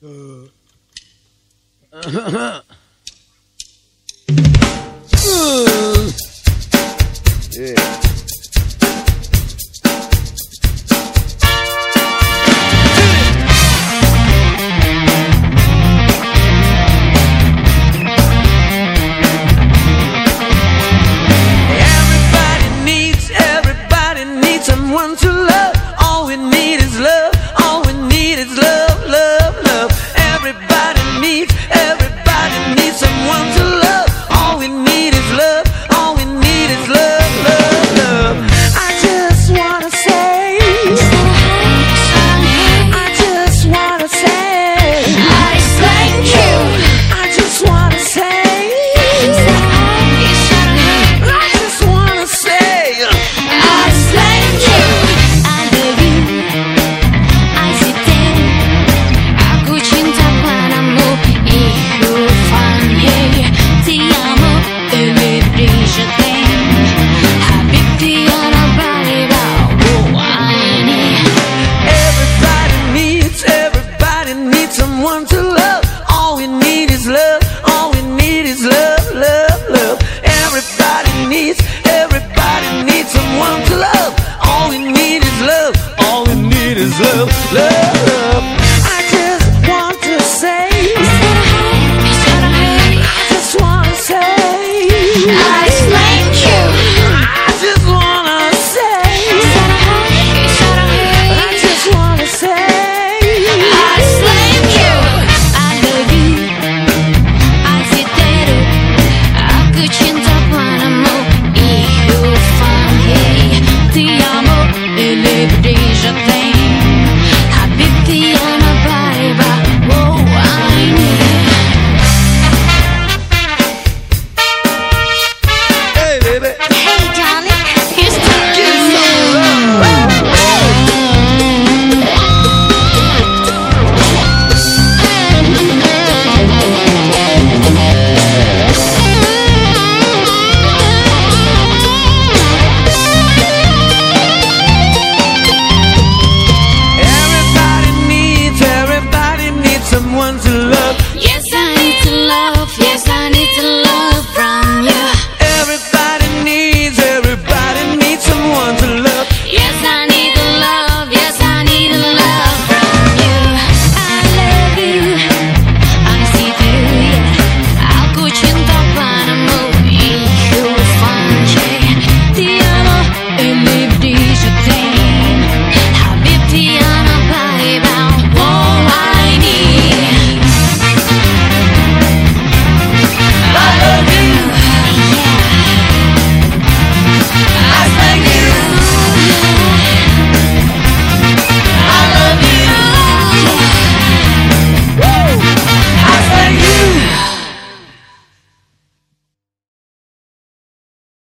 呃。呃呵呵 someone to love. All we need is love. All we need is love, love, love. Everybody needs, everybody needs someone to love. All we need is love. All we need is love, love. love. yes, I need to love.